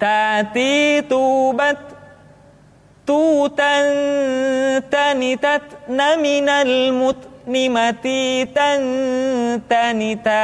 تاتي توبت توتا تنتت من المتنمة تنتنتا